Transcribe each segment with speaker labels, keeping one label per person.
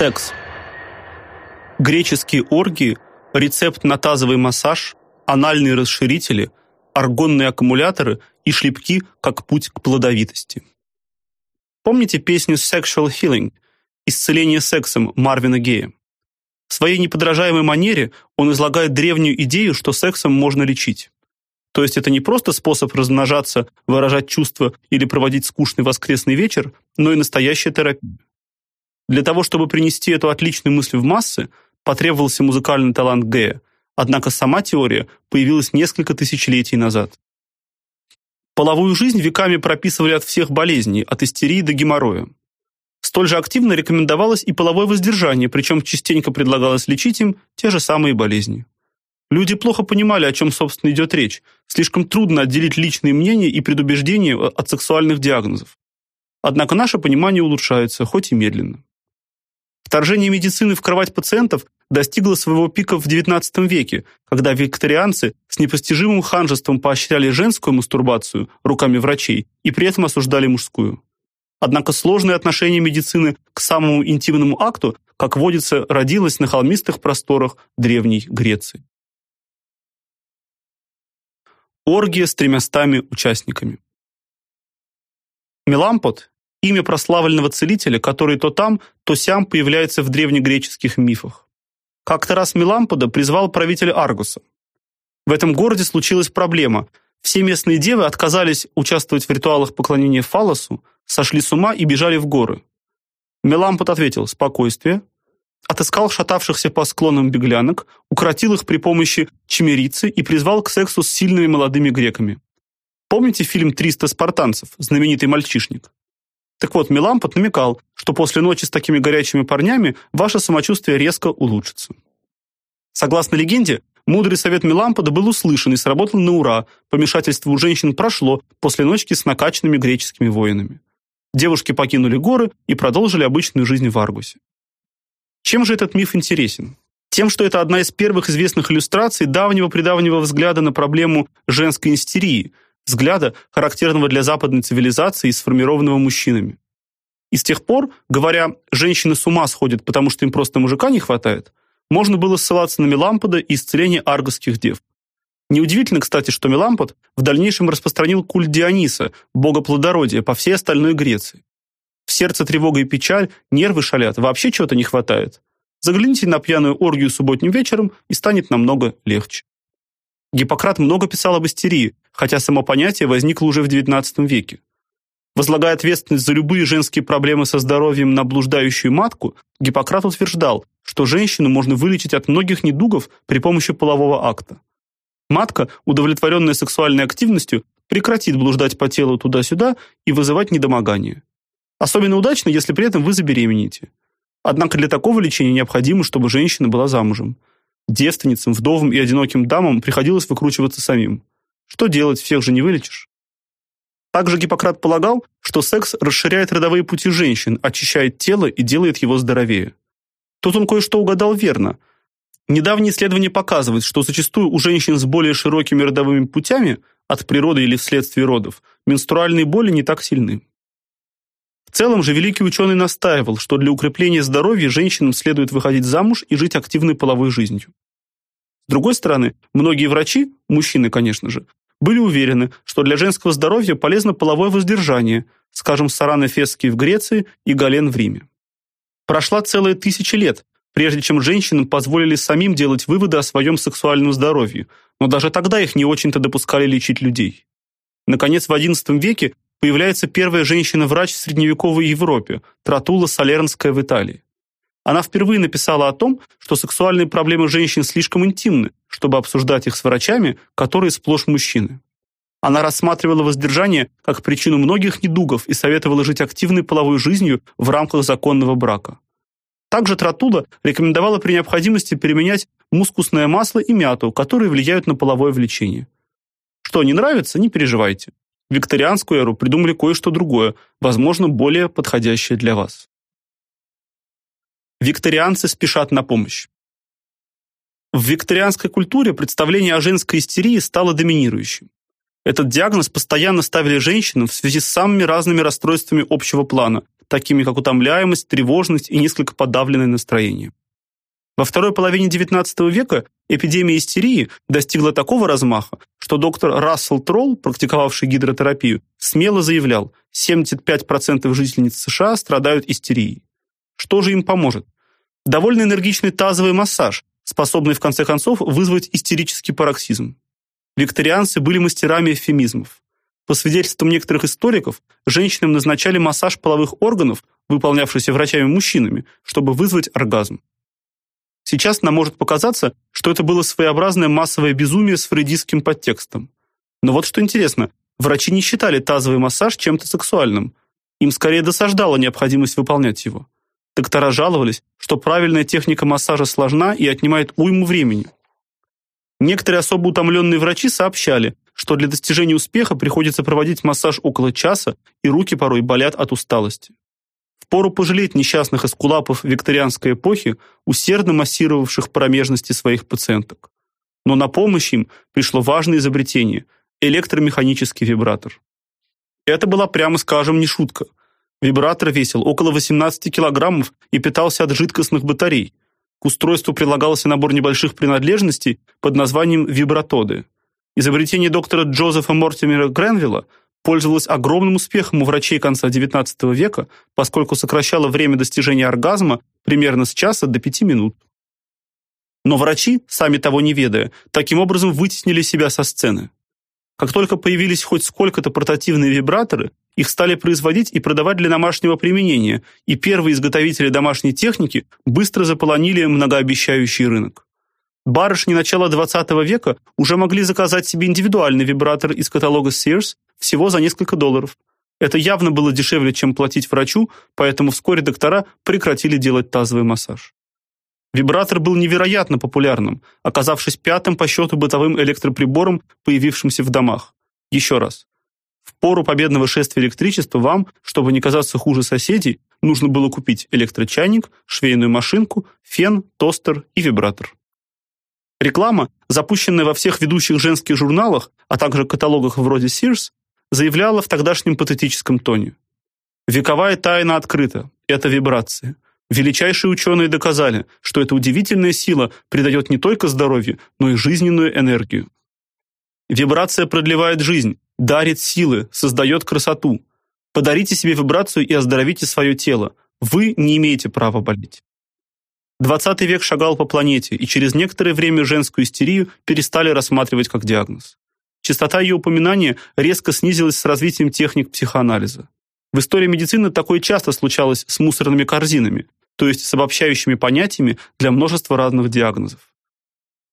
Speaker 1: Секс. Греческие оргии, рецепт на тазовый массаж, анальные расширители, аргонные аккумуляторы и шлепки как путь к плодовитости. Помните песню Sexual Healing Исцеление сексом Марвина Гея? В своей неподражаемой манере он излагает древнюю идею, что сексом можно лечить. То есть это не просто способ размножаться, выражать чувства или проводить скучный воскресный вечер, но и настоящая терапия. Для того, чтобы принести эту отличную мысль в массы, потребовался музыкальный талант Гея, однако сама теория появилась несколько тысячелетий назад. Половую жизнь веками прописывали от всех болезней, от истерии до геморроя. Столь же активно рекомендовалось и половое воздержание, причем частенько предлагалось лечить им те же самые болезни. Люди плохо понимали, о чем, собственно, идет речь. Слишком трудно отделить личные мнения и предубеждения от сексуальных диагнозов. Однако наше понимание улучшается, хоть и медленно. Вторжение медицины в кровать пациентов достигло своего пика в XIX веке, когда викторианцы с непостижимым ханжеством поощряли женскую мастурбацию руками врачей и при этом осуждали мужскую. Однако сложное отношение медицины к самому интимному акту, как водится, родилось на холмистых просторах древней Греции. Оргия с тремястами участниками. Мелампот имя прославленного целителя, который то там, то сям появляется в древнегреческих мифах. Как-то раз Мелампода призвал правителя Аргуса. В этом городе случилась проблема. Все местные девы отказались участвовать в ритуалах поклонения фаллосу, сошли с ума и бежали в горы. Мелампод ответил: "Спокойствие". Отыскал шатавшихся по склонам беглянок, укротил их при помощи чимерицы и призвал к сексу с сильными молодыми греками. Помните фильм «300 спартанцев», знаменитый мальчишник? Так вот, Мелампот намекал, что после ночи с такими горячими парнями ваше самочувствие резко улучшится. Согласно легенде, мудрый совет Мелампода был услышан и сработал на ура. Помешательство у женщин прошло после ночки с накачанными греческими воинами. Девушки покинули горы и продолжили обычную жизнь в Аргусе. Чем же этот миф интересен? Тем, что это одна из первых известных иллюстраций давнего-предавнего взгляда на проблему женской истерии – взгляда, характерного для западной цивилизации и сформированного мужчинами. И с тех пор, говоря, женщины с ума сходят, потому что им просто мужика не хватает, можно было ссылаться на Мелампода и исцеление аргосских дев. Неудивительно, кстати, что Мелампод в дальнейшем распространил культ Диониса, бога плодородия, по всей остальной Греции. В сердце тревога и печаль, нервы шалят, вообще чего-то не хватает. Загляните на пьяную оргию субботним вечером, и станет намного легче. Гиппократ много писал об истерии, хотя само понятие возникло уже в XIX веке. Возлагая ответственность за любые женские проблемы со здоровьем на блуждающую матку, Гиппократ утверждал, что женщину можно вылечить от многих недугов при помощи полового акта. Матка, удовлетворенная сексуальной активностью, прекратит блуждать по телу туда-сюда и вызывать недомогание. Особенно удачно, если при этом вы забеременеете. Однако для такого лечения необходимо, чтобы женщина была замужем. Девственницам, вдовам и одиноким дамам приходилось выкручиваться самим. Что делать, всех же не вылечишь. Также Гиппократ полагал, что секс расширяет родовые пути женщин, очищает тело и делает его здоровее. Тут он кое-что угадал верно. Недавние исследования показывают, что зачастую у женщин с более широкими родовыми путями от природы или вследствие родов менструальные боли не так сильны. В целом же великий ученый настаивал, что для укрепления здоровья женщинам следует выходить замуж и жить активной половой жизнью. С другой стороны, многие врачи, мужчины, конечно же, были уверены, что для женского здоровья полезно половое воздержание, скажем, Саран Эфесский в Греции и Гален в Риме. Прошла целая тысяча лет, прежде чем женщинам позволили самим делать выводы о своем сексуальном здоровье, но даже тогда их не очень-то допускали лечить людей. Наконец, в XI веке появляется первая женщина-врач в средневековой Европе, Тратула Салернская в Италии. Она впервые написала о том, что сексуальные проблемы женщин слишком интимны, чтобы обсуждать их с врачами, которые сплошь мужчины. Она рассматривала воздержание как причину многих недугов и советовала жить активной половой жизнью в рамках законного брака. Также Тратула рекомендовала при необходимости применять мускусное масло и мяту, которые влияют на половое влечение. Что не нравится, не переживайте. В викторианскую эру придумали кое-что другое, возможно, более подходящее для вас. Викторианцы спешат на помощь. В викторианской культуре представление о женской истерии стало доминирующим. Этот диагноз постоянно ставили женщинам в связи с самыми разными расстройствами общего плана, такими как утомляемость, тревожность и несколько подавленное настроение. Во второй половине XIX века эпидемия истерии достигла такого размаха, что доктор Рассел Тролл, практиковавший гидротерапию, смело заявлял, 75% жительниц США страдают истерией. Что же им поможет? Довольно энергичный тазовый массаж, способный в конце концов вызвать истерический пароксизм. Викторианцы были мастерами эвфемизмов. По свидетельствам некоторых историков, женщинам назначали массаж половых органов, выполнявшийся врачами-мужчинами, чтобы вызвать оргазм. Сейчас нам может показаться, что это было своеобразное массовое безумие с фрейдистским подтекстом. Но вот что интересно, врачи не считали тазовый массаж чем-то сексуальным. Им скорее досаждала необходимость выполнять его. Доктора жаловались, что правильная техника массажа сложна и отнимает уйму времени. Некоторые особо утомленные врачи сообщали, что для достижения успеха приходится проводить массаж около часа, и руки порой болят от усталости. Впору пожалеть несчастных эскулапов викторианской эпохи, усердно массировавших промежности своих пациенток. Но на помощь им пришло важное изобретение электромеханический вибратор. Это была, прямо скажем, не шутка. Вибратор весил около 18 килограммов и питался от жидкостных батарей. К устройству прилагался набор небольших принадлежностей под названием вибратоды. Изобретение доктора Джозефа Мортимера Гренвилла пользовалась огромным успехом у врачей конца XIX века, поскольку сокращало время достижения оргазма примерно с часа до пяти минут. Но врачи, сами того не ведая, таким образом вытеснили себя со сцены. Как только появились хоть сколько-то портативные вибраторы, их стали производить и продавать для домашнего применения, и первые изготовители домашней техники быстро заполонили многообещающий рынок. Барышни начала XX века уже могли заказать себе индивидуальный вибратор из каталога Sears всего за несколько долларов. Это явно было дешевле, чем платить врачу, поэтому вскоре доктора прекратили делать тазовый массаж. Вибратор был невероятно популярным, оказавшись пятым по счету бытовым электроприбором, появившимся в домах. Еще раз. В пору победного шествия электричества вам, чтобы не казаться хуже соседей, нужно было купить электрочайник, швейную машинку, фен, тостер и вибратор. Реклама, запущенная во всех ведущих женских журналах, а также каталогах вроде Sears, заявляла в тогдашнем патетическом тоне. Вековая тайна открыта это вибрации. Величайшие ученые доказали, что эта удивительная сила придает не только здоровье, но и жизненную энергию. Вибрация продлевает жизнь, дарит силы, создает красоту. Подарите себе вибрацию и оздоровите свое тело. Вы не имеете права болеть. 20 век шагал по планете, и через некоторое время женскую истерию перестали рассматривать как диагноз. Частота ее упоминания резко снизилась с развитием техник психоанализа. В истории медицины такое часто случалось с мусорными корзинами, то есть с обобщающими понятиями для множества разных диагнозов.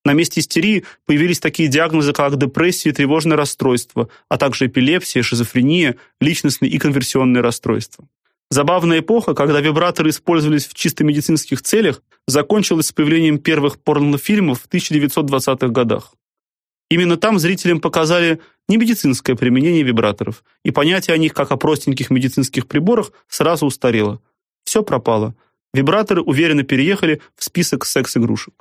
Speaker 1: На месте истерии появились такие диагнозы, как депрессия и тревожное расстройство, а также эпилепсия, шизофрения, личностные и конверсионные расстройства. Забавная эпоха, когда вибраторы использовались в чисто медицинских целях, закончилась с появлением первых порнофильмов в 1920-х годах. Именно там зрителям показали не медицинское применение вибраторов, и понятие о них как о простеньких медицинских приборах сразу устарело. Все пропало. Вибраторы уверенно переехали в список секс-игрушек.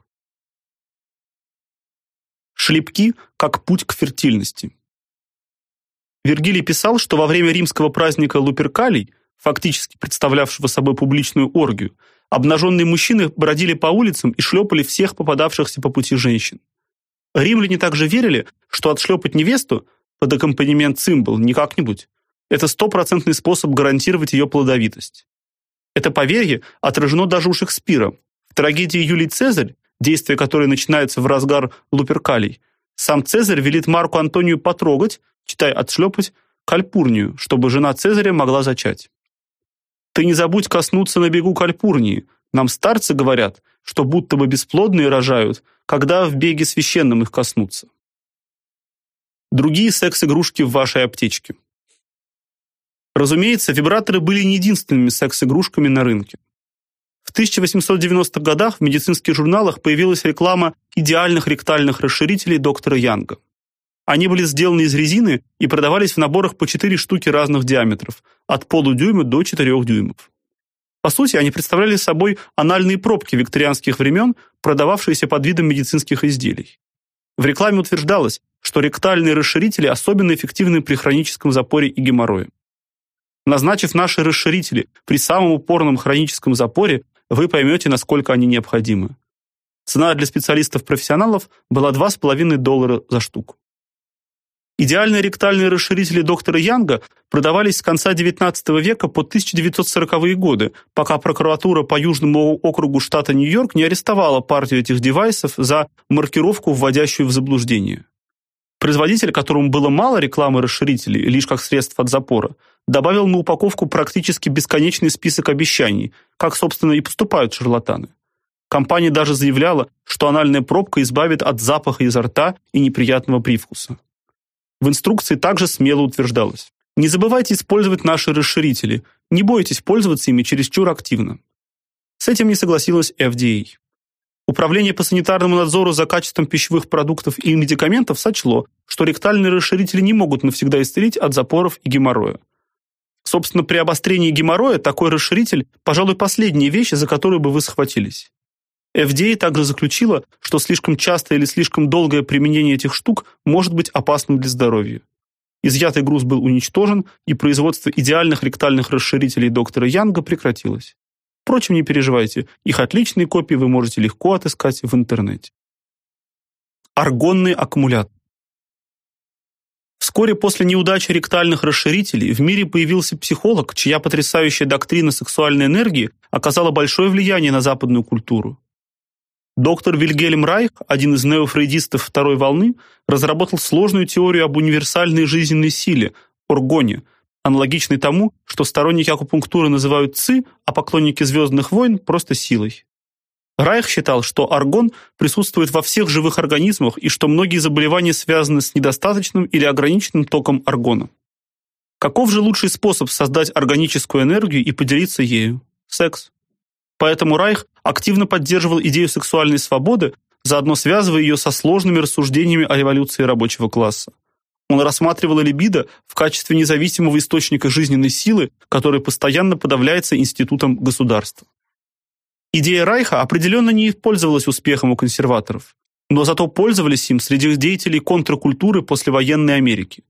Speaker 1: Шлепки как путь к фертильности. Вергилий писал, что во время римского праздника Луперкалий, фактически представлявшего собой публичную оргию, обнаженные мужчины бродили по улицам и шлепали всех попадавшихся по пути женщин. Римляне также верили, что отшлепать невесту под аккомпанемент цимбал не как-нибудь. Это стопроцентный способ гарантировать ее плодовитость. Это поверье отражено даже у Шекспира. В трагедии Юлий Цезарь, действие которой начинается в разгар Луперкалий, сам Цезарь велит Марку Антонию потрогать, читай отшлепать, Кальпурнию, чтобы жена Цезаря могла зачать. Ты не забудь коснуться на бегу Кальпурнии. Нам старцы говорят, что будто бы бесплодные рожают, когда в беге священном их коснутся. Другие секс-игрушки в вашей аптечке. Разумеется, вибраторы были не единственными секс-игрушками на рынке. В 1890-х годах в медицинских журналах появилась реклама идеальных ректальных расширителей доктора Янга. Они были сделаны из резины и продавались в наборах по 4 штуки разных диаметров, от полудюйма до 4 дюймов. По сути, они представляли собой анальные пробки викторианских времен, продававшиеся под видом медицинских изделий. В рекламе утверждалось, что ректальные расширители особенно эффективны при хроническом запоре и геморрое. Назначив наши расширители при самом упорном хроническом запоре, вы поймете, насколько они необходимы. Цена для специалистов-профессионалов была 2,5 доллара за штуку. Идеальные ректальные расширители доктора Янга продавались с конца XIX века по 1940-е годы, пока прокуратура по Южному округу штата Нью-Йорк не арестовала партию этих девайсов за маркировку, вводящую в заблуждение. Производитель, которому было мало рекламы расширителей, лишь как средств от запора, добавил на упаковку практически бесконечный список обещаний, как, собственно, и поступают шарлатаны. Компания даже заявляла, что анальная пробка избавит от запаха изо рта и неприятного привкуса. В инструкции также смело утверждалось: не забывайте использовать наши расширители, не бойтесь пользоваться ими чересчур активно. С этим не согласилась FDA. Управление по санитарному надзору за качеством пищевых продуктов и медикаментов сочло, что ректальные расширители не могут навсегда исцелить от запоров и геморроя. Собственно, при обострении геморроя такой расширитель, пожалуй, последняя вещь, за которую бы вы схватились. FDA также заключила, что слишком частое или слишком долгое применение этих штук может быть опасным для здоровья. Изъятый груз был уничтожен, и производство идеальных ректальных расширителей доктора Янга прекратилось. Впрочем, не переживайте, их отличные копии вы можете легко отыскать в интернете. Аргонный аккумулятор. Вскоре после неудачи ректальных расширителей в мире появился психолог, чья потрясающая доктрина сексуальной энергии оказала большое влияние на западную культуру. Доктор Вильгельм Райх, один из неофрейдистов второй волны, разработал сложную теорию об универсальной жизненной силе оргоне, аналогичной тому, что сторонники акупунктуры называют ци, а поклонники звездных войн просто силой. Райх считал, что аргон присутствует во всех живых организмах и что многие заболевания связаны с недостаточным или ограниченным током аргона. Каков же лучший способ создать органическую энергию и поделиться ею? Секс. Поэтому Райх активно поддерживал идею сексуальной свободы, заодно связывая ее со сложными рассуждениями о революции рабочего класса. Он рассматривал либидо в качестве независимого источника жизненной силы, который постоянно подавляется институтом государства. Идея Райха определенно не пользовалась успехом у консерваторов, но зато пользовались им среди деятелей контркультуры послевоенной Америки.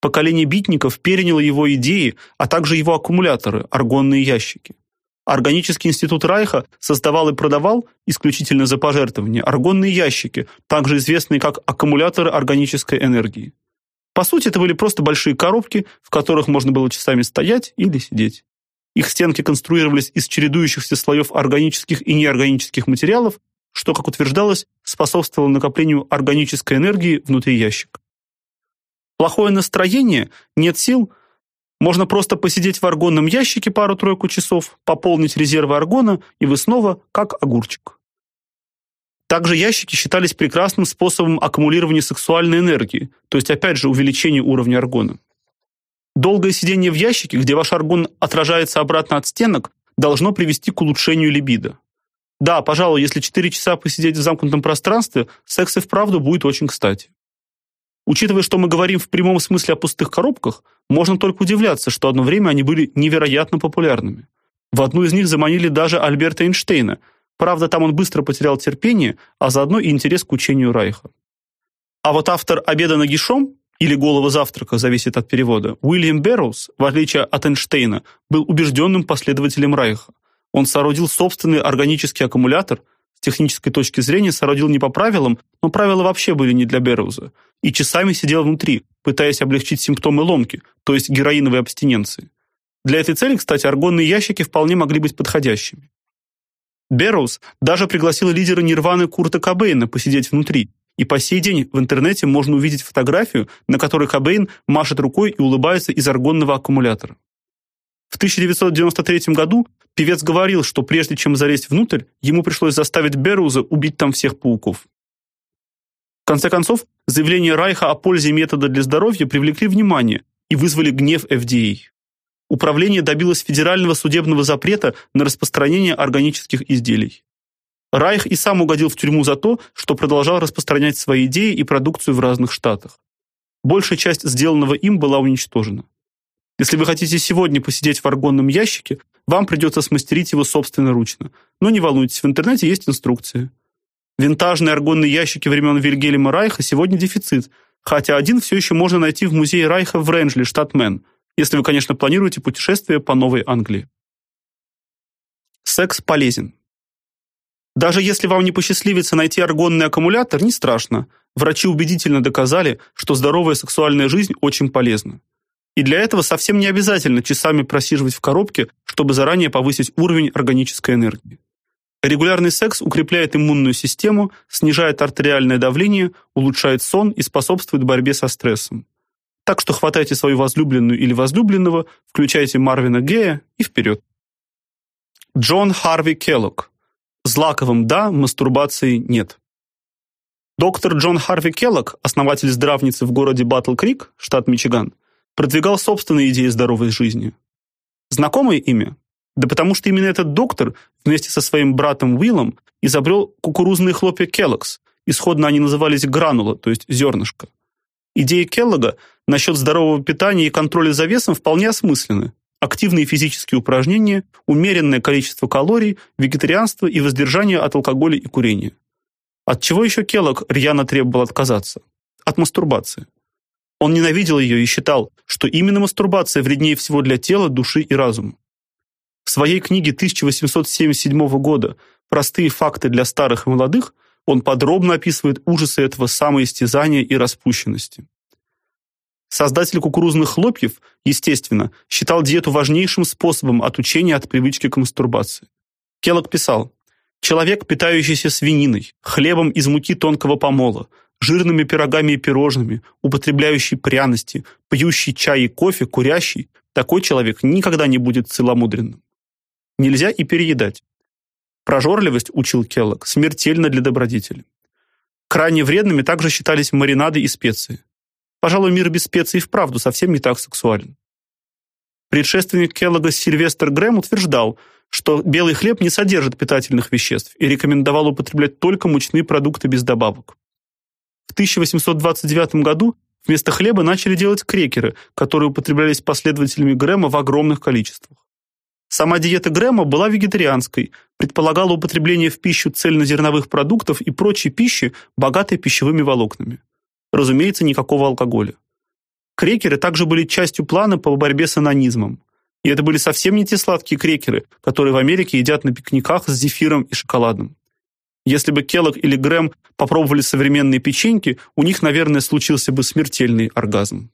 Speaker 1: Поколение битников переняло его идеи, а также его аккумуляторы, аргонные ящики. Органический институт Райха создавал и продавал исключительно за пожертвования аргонные ящики, также известные как аккумуляторы органической энергии. По сути, это были просто большие коробки, в которых можно было часами стоять или сидеть. Их стенки конструировались из чередующихся слоев органических и неорганических материалов, что, как утверждалось, способствовало накоплению органической энергии внутри ящика. Плохое настроение, нет сил, можно просто посидеть в аргонном ящике пару-тройку часов, пополнить резервы аргона, и вы снова как огурчик. Также ящики считались прекрасным способом аккумулирования сексуальной энергии, то есть опять же увеличения уровня аргона. Долгое сидение в ящике, где ваш аргон отражается обратно от стенок, должно привести к улучшению либидо. Да, пожалуй, если 4 часа посидеть в замкнутом пространстве, секс и вправду будет очень кстати. Учитывая, что мы говорим в прямом смысле о пустых коробках, можно только удивляться, что одно время они были невероятно популярными. В одну из них заманили даже Альберта Эйнштейна. Правда, там он быстро потерял терпение, а заодно и интерес к учению Райха. А вот автор «Обеда нагишом» или «Голого завтрака» зависит от перевода, Уильям Берроуз, в отличие от Эйнштейна, был убежденным последователем Райха. Он соорудил собственный органический аккумулятор – с технической точки зрения соорудил не по правилам, но правила вообще были не для Берроуза, и часами сидел внутри, пытаясь облегчить симптомы ломки, то есть героиновой абстиненции. Для этой цели, кстати, аргонные ящики вполне могли быть подходящими. Берроуз даже пригласил лидера Нирваны Курта Кобейна посидеть внутри, и по сей день в интернете можно увидеть фотографию, на которой Кобейн машет рукой и улыбается из аргонного аккумулятора. В 1993 году певец говорил, что прежде чем залезть внутрь, ему пришлось заставить Беруза убить там всех пауков. В конце концов, заявления Райха о пользе метода для здоровья привлекли внимание и вызвали гнев FDA. Управление добилось федерального судебного запрета на распространение органических изделий. Райх и сам угодил в тюрьму за то, что продолжал распространять свои идеи и продукцию в разных штатах. Большая часть сделанного им была уничтожена. Если вы хотите сегодня посидеть в аргонном ящике, вам придется смастерить его собственноручно. Но не волнуйтесь, в интернете есть инструкции. Винтажные аргонные ящики времен Вильгельма Райха сегодня дефицит, хотя один все еще можно найти в музее Райха в Ренджле, штат Мэн. если вы, конечно, планируете путешествие по Новой Англии. Секс полезен. Даже если вам не посчастливится найти аргонный аккумулятор, не страшно. Врачи убедительно доказали, что здоровая сексуальная жизнь очень полезна. И для этого совсем не обязательно часами просиживать в коробке, чтобы заранее повысить уровень органической энергии. Регулярный секс укрепляет иммунную систему, снижает артериальное давление, улучшает сон и способствует борьбе со стрессом. Так что хватайте свою возлюбленную или возлюбленного, включайте Марвина Гея и вперед. Джон Харви Келлог. Злаковым да, мастурбации нет. Доктор Джон Харви Келлог, основатель здравницы в городе Батл-Крик, штат Мичиган, продвигал собственные идеи здоровой жизни. Знакомое имя? Да потому что именно этот доктор вместе со своим братом Уиллом изобрел кукурузные хлопья Kellogg's. Исходно они назывались гранула, то есть зернышко. Идеи Келлога насчет здорового питания и контроля за весом вполне осмысленны. Активные физические упражнения, умеренное количество калорий, вегетарианство и воздержание от алкоголя и курения. От чего еще Келлог рьяно требовал отказаться? От мастурбации. Он ненавидел ее и считал, что именно мастурбация вреднее всего для тела, души и разума. В своей книге 1877 года «Простые факты для старых и молодых» он подробно описывает ужасы этого самоистязания и распущенности. Создатель кукурузных хлопьев, естественно, считал диету важнейшим способом отучения от привычки к мастурбации. Келлог писал: Человек, питающийся свининой, хлебом из муки тонкого помола, жирными пирогами и пирожными, употребляющий пряности, пьющий чай и кофе, курящий, такой человек никогда не будет целомудренным. Нельзя и переедать. Прожорливость, учил Келлог, смертельна для добродетели. Крайне вредными также считались маринады и специи. Пожалуй, мир без специй вправду совсем не так сексуален. Предшественник Келлога Сильвестр Грэм утверждал, что белый хлеб не содержит питательных веществ и рекомендовал употреблять только мучные продукты без добавок. В 1829 году вместо хлеба начали делать крекеры, которые употреблялись последователями Грэма в огромных количествах. Сама диета Грэма была вегетарианской, предполагала употребление в пищу цельнозерновых продуктов и прочей пищи, богатой пищевыми волокнами. Разумеется, никакого алкоголя. Крекеры также были частью плана по борьбе с анонизмом. И это были совсем не те сладкие крекеры, которые в Америке едят на пикниках с зефиром и шоколадом. Если бы Келлог или Грэм попробовали современные печеньки, у них, наверное, случился бы смертельный оргазм.